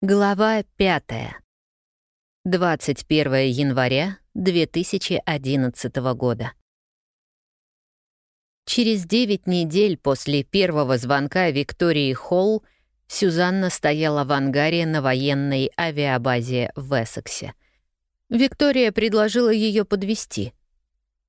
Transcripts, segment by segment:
Глава 5. 21 января 2011 года. Через 9 недель после первого звонка Виктории Холл Сюзанна стояла в ангаре на военной авиабазе в Эссексе. Виктория предложила ее подвести.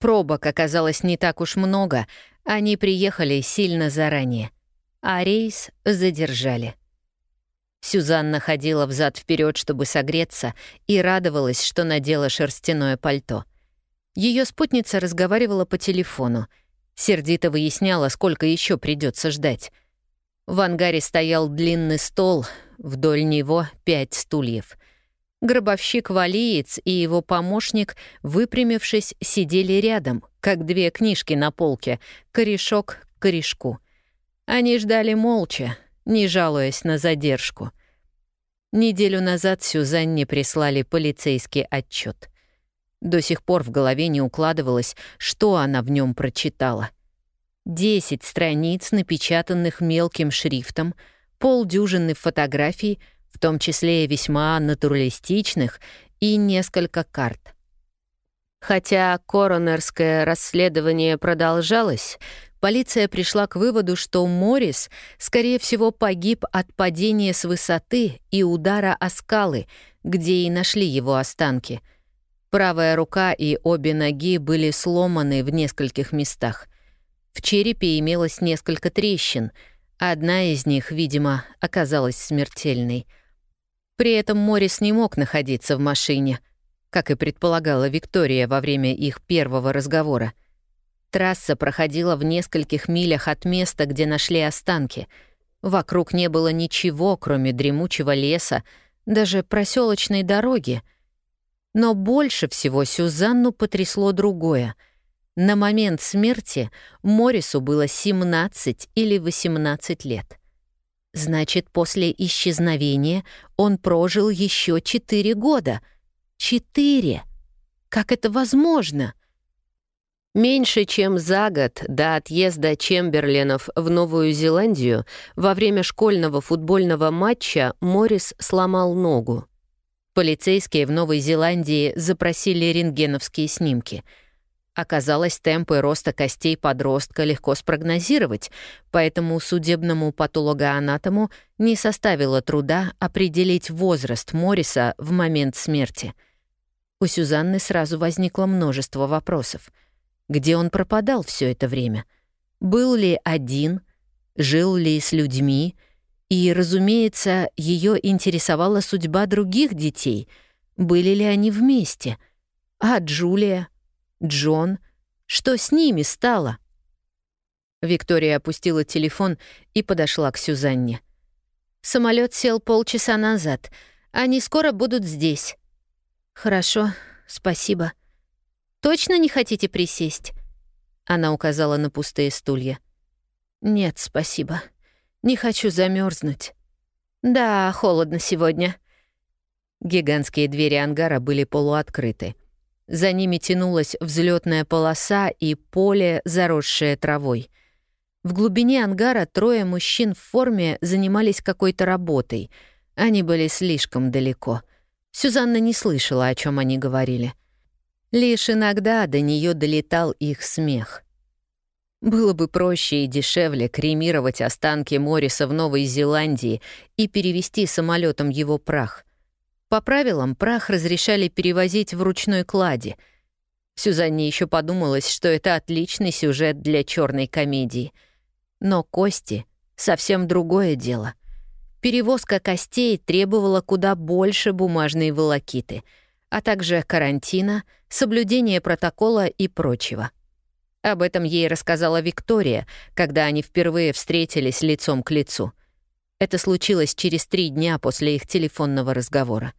Пробок оказалось не так уж много, они приехали сильно заранее, а рейс задержали. Сюзанна ходила взад вперед, чтобы согреться, и радовалась, что надела шерстяное пальто. Ее спутница разговаривала по телефону. Сердито выясняла, сколько еще придется ждать. В ангаре стоял длинный стол, вдоль него пять стульев. Гробовщик-валиец и его помощник, выпрямившись, сидели рядом, как две книжки на полке, корешок к корешку. Они ждали молча, не жалуясь на задержку. Неделю назад Сюзанне прислали полицейский отчет. До сих пор в голове не укладывалось, что она в нем прочитала. Десять страниц, напечатанных мелким шрифтом, полдюжины фотографий, в том числе весьма натуралистичных, и несколько карт. Хотя коронерское расследование продолжалось, полиция пришла к выводу, что Моррис, скорее всего, погиб от падения с высоты и удара о скалы, где и нашли его останки. Правая рука и обе ноги были сломаны в нескольких местах. В черепе имелось несколько трещин, одна из них, видимо, оказалась смертельной. При этом Моррис не мог находиться в машине, как и предполагала Виктория во время их первого разговора — Трасса проходила в нескольких милях от места, где нашли останки. Вокруг не было ничего, кроме дремучего леса, даже проселочной дороги. Но больше всего Сюзанну потрясло другое. На момент смерти Морису было 17 или 18 лет. Значит, после исчезновения он прожил еще 4 года. Четыре! Как это возможно? Меньше чем за год до отъезда Чемберленов в Новую Зеландию во время школьного футбольного матча Моррис сломал ногу. Полицейские в Новой Зеландии запросили рентгеновские снимки. Оказалось, темпы роста костей подростка легко спрогнозировать, поэтому судебному патологоанатому не составило труда определить возраст Морриса в момент смерти. У Сюзанны сразу возникло множество вопросов — где он пропадал все это время? Был ли один? Жил ли с людьми? И, разумеется, ее интересовала судьба других детей. Были ли они вместе? А Джулия? Джон? Что с ними стало? Виктория опустила телефон и подошла к Сюзанне. Самолет сел полчаса назад. Они скоро будут здесь. Хорошо, спасибо. Точно не хотите присесть?» Она указала на пустые стулья. «Нет, спасибо. Не хочу замерзнуть. «Да, холодно сегодня». Гигантские двери ангара были полуоткрыты. За ними тянулась взлетная полоса и поле, заросшее травой. В глубине ангара трое мужчин в форме занимались какой-то работой. Они были слишком далеко. Сюзанна не слышала, о чем они говорили. Лишь иногда до нее долетал их смех. Было бы проще и дешевле кремировать останки Морриса в Новой Зеландии и перевести самолетом его прах. По правилам, прах разрешали перевозить в ручной кладе. Сюзанне еще подумалось, что это отличный сюжет для черной комедии. Но кости — совсем другое дело. Перевозка костей требовала куда больше бумажной волокиты — а также карантина, соблюдения протокола и прочего. Об этом ей рассказала Виктория, когда они впервые встретились лицом к лицу. Это случилось через три дня после их телефонного разговора.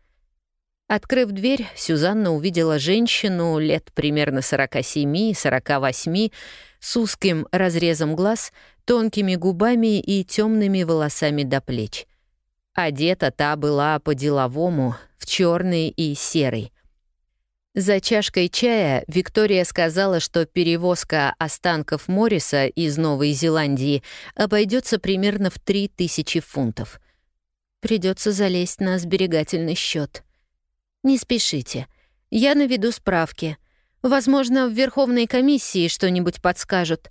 Открыв дверь, Сюзанна увидела женщину лет примерно 47-48 с узким разрезом глаз, тонкими губами и темными волосами до плеч. Одета та была по-деловому, в черный и серый. За чашкой чая Виктория сказала, что перевозка останков Морриса из Новой Зеландии обойдется примерно в 3000 фунтов. Придется залезть на сберегательный счет. Не спешите. Я наведу справки. Возможно, в Верховной комиссии что-нибудь подскажут.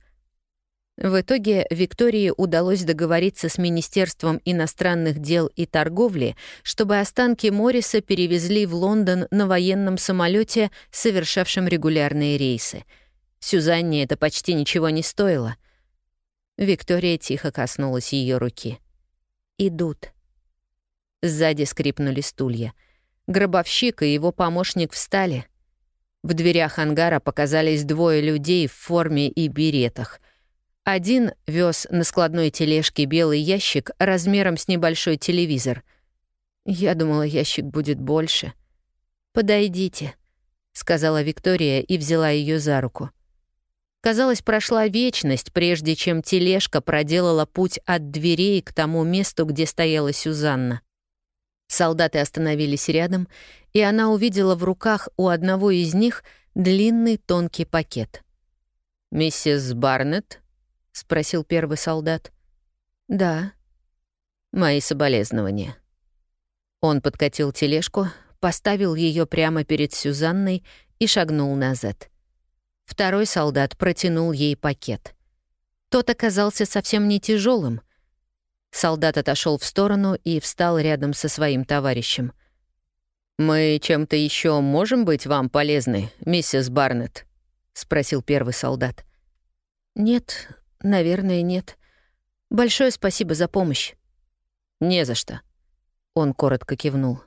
В итоге Виктории удалось договориться с Министерством иностранных дел и торговли, чтобы останки Морриса перевезли в Лондон на военном самолете, совершавшем регулярные рейсы. Сюзанне это почти ничего не стоило. Виктория тихо коснулась ее руки. «Идут». Сзади скрипнули стулья. Гробовщик и его помощник встали. В дверях ангара показались двое людей в форме и беретах. Один вез на складной тележке белый ящик размером с небольшой телевизор. Я думала, ящик будет больше. «Подойдите», — сказала Виктория и взяла ее за руку. Казалось, прошла вечность, прежде чем тележка проделала путь от дверей к тому месту, где стояла Сюзанна. Солдаты остановились рядом, и она увидела в руках у одного из них длинный тонкий пакет. «Миссис Барнетт?» — спросил первый солдат. «Да». «Мои соболезнования». Он подкатил тележку, поставил ее прямо перед Сюзанной и шагнул назад. Второй солдат протянул ей пакет. Тот оказался совсем не тяжелым. Солдат отошел в сторону и встал рядом со своим товарищем. «Мы чем-то еще можем быть вам полезны, миссис Барнетт?» — спросил первый солдат. «Нет, наверное, нет. Большое спасибо за помощь». «Не за что», — он коротко кивнул.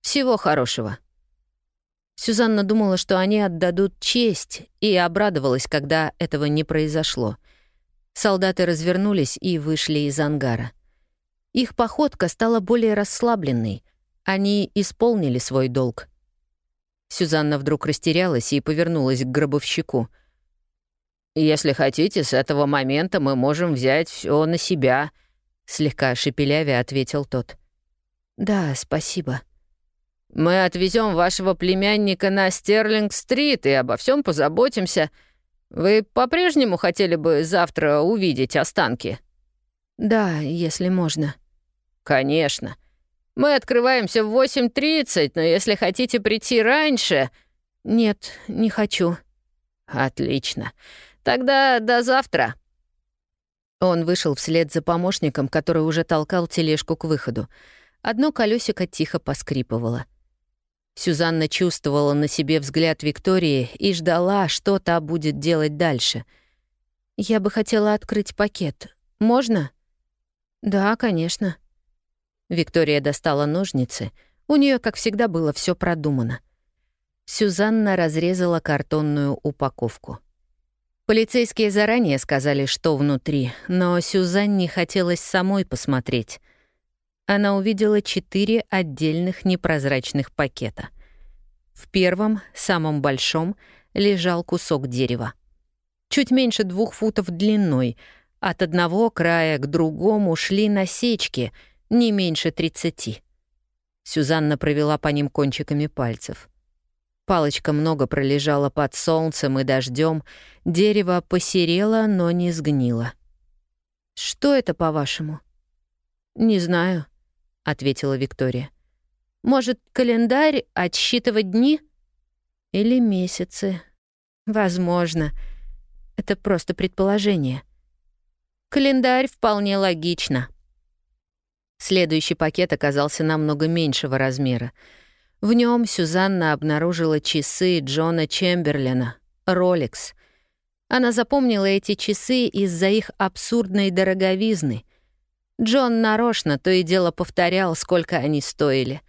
«Всего хорошего». Сюзанна думала, что они отдадут честь, и обрадовалась, когда этого не произошло. Солдаты развернулись и вышли из ангара. Их походка стала более расслабленной. Они исполнили свой долг. Сюзанна вдруг растерялась и повернулась к гробовщику. «Если хотите, с этого момента мы можем взять все на себя», — слегка шепелявя ответил тот. «Да, спасибо», мы отвезем вашего племянника на Стерлинг-стрит и обо всем позаботимся. Вы по-прежнему хотели бы завтра увидеть останки?» «Да, если можно». «Конечно. Мы открываемся в 8.30, но если хотите прийти раньше...» «Нет, не хочу». «Отлично. Тогда до завтра». Он вышел вслед за помощником, который уже толкал тележку к выходу. Одно колесико тихо поскрипывало. Сюзанна чувствовала на себе взгляд Виктории и ждала, что та будет делать дальше. «Я бы хотела открыть пакет. Можно?» «Да, конечно». Виктория достала ножницы. У нее, как всегда, было все продумано. Сюзанна разрезала картонную упаковку. Полицейские заранее сказали, что внутри, но Сюзанне хотелось самой посмотреть — она увидела четыре отдельных непрозрачных пакета. В первом, самом большом, лежал кусок дерева. Чуть меньше двух футов длиной. От одного края к другому шли насечки, не меньше тридцати. Сюзанна провела по ним кончиками пальцев. Палочка много пролежала под солнцем и дождем, дерево посерело, но не сгнило. «Что это, по-вашему?» «Не знаю», — ответила Виктория. «Может, календарь отсчитывать дни?» «Или месяцы. Возможно. Это просто предположение». «Календарь вполне логично». Следующий пакет оказался намного меньшего размера. В нем Сюзанна обнаружила часы Джона Чемберлина, Rolex. Она запомнила эти часы из-за их абсурдной дороговизны — Джон нарочно то и дело повторял, сколько они стоили.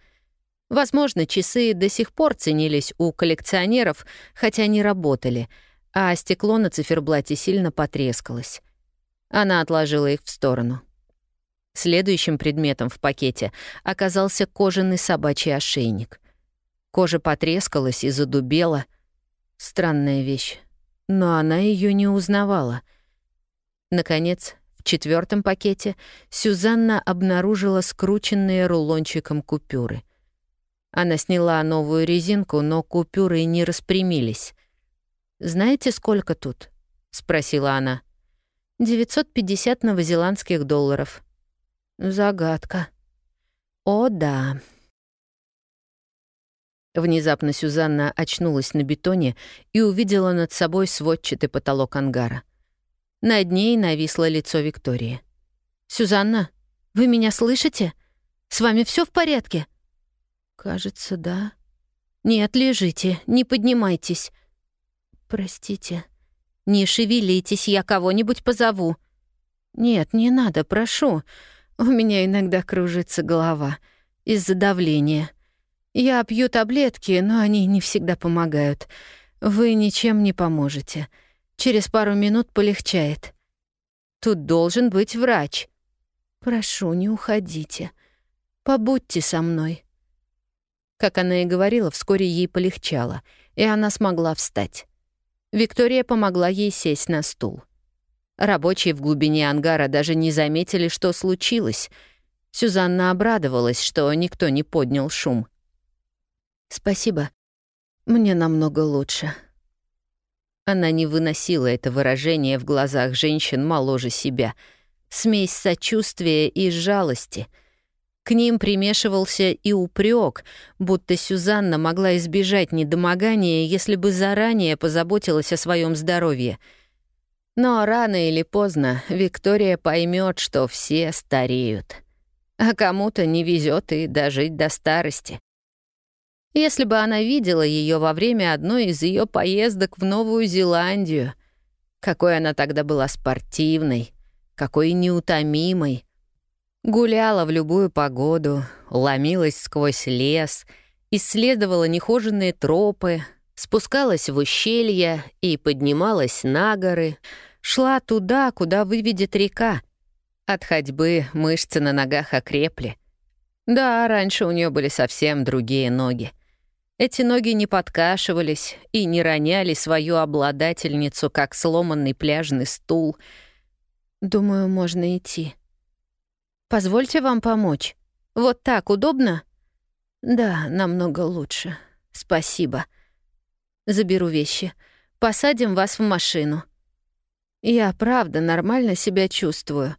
Возможно, часы до сих пор ценились у коллекционеров, хотя не работали, а стекло на циферблате сильно потрескалось. Она отложила их в сторону. Следующим предметом в пакете оказался кожаный собачий ошейник. Кожа потрескалась и задубела. Странная вещь. Но она ее не узнавала. Наконец, четвертом пакете Сюзанна обнаружила скрученные рулончиком купюры. Она сняла новую резинку, но купюры не распрямились. «Знаете, сколько тут?» — спросила она. «950 новозеландских долларов». «Загадка». О, да. Внезапно Сюзанна очнулась на бетоне и увидела над собой сводчатый потолок ангара. Над ней нависло лицо Виктории. «Сюзанна, вы меня слышите? С вами все в порядке?» «Кажется, да». «Нет, лежите, не поднимайтесь». «Простите». «Не шевелитесь, я кого-нибудь позову». «Нет, не надо, прошу. У меня иногда кружится голова из-за давления. Я пью таблетки, но они не всегда помогают. Вы ничем не поможете. Через пару минут полегчает. Тут должен быть врач. Прошу, не уходите. Побудьте со мной». Как она и говорила, вскоре ей полегчало, и она смогла встать. Виктория помогла ей сесть на стул. Рабочие в глубине ангара даже не заметили, что случилось. Сюзанна обрадовалась, что никто не поднял шум. «Спасибо. Мне намного лучше». Она не выносила это выражение в глазах женщин моложе себя. Смесь сочувствия и жалости. К ним примешивался и упрек, будто Сюзанна могла избежать недомогания, если бы заранее позаботилась о своем здоровье — но рано или поздно Виктория поймет, что все стареют. А кому-то не везет и дожить до старости. Если бы она видела ее во время одной из ее поездок в Новую Зеландию, какой она тогда была спортивной, какой неутомимой, гуляла в любую погоду, ломилась сквозь лес, исследовала нехоженные тропы, спускалась в ущелья и поднималась на горы — Шла туда, куда выведет река. От ходьбы мышцы на ногах окрепли. Да, раньше у нее были совсем другие ноги. Эти ноги не подкашивались и не роняли свою обладательницу, как сломанный пляжный стул. Думаю, можно идти. Позвольте вам помочь. Вот так удобно? Да, намного лучше. Спасибо. Заберу вещи. Посадим вас в машину. Я правда нормально себя чувствую.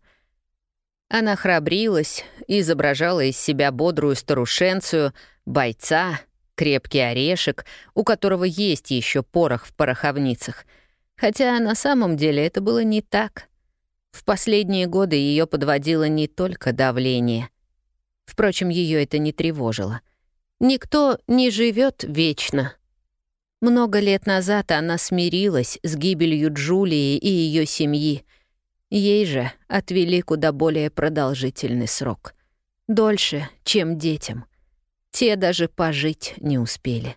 Она храбрилась, изображала из себя бодрую старушенцию, бойца, крепкий орешек, у которого есть еще порох в пороховницах. Хотя на самом деле это было не так. В последние годы ее подводило не только давление. Впрочем, ее это не тревожило. Никто не живет вечно. Много лет назад она смирилась с гибелью Джулии и ее семьи. Ей же отвели куда более продолжительный срок. Дольше, чем детям. Те даже пожить не успели.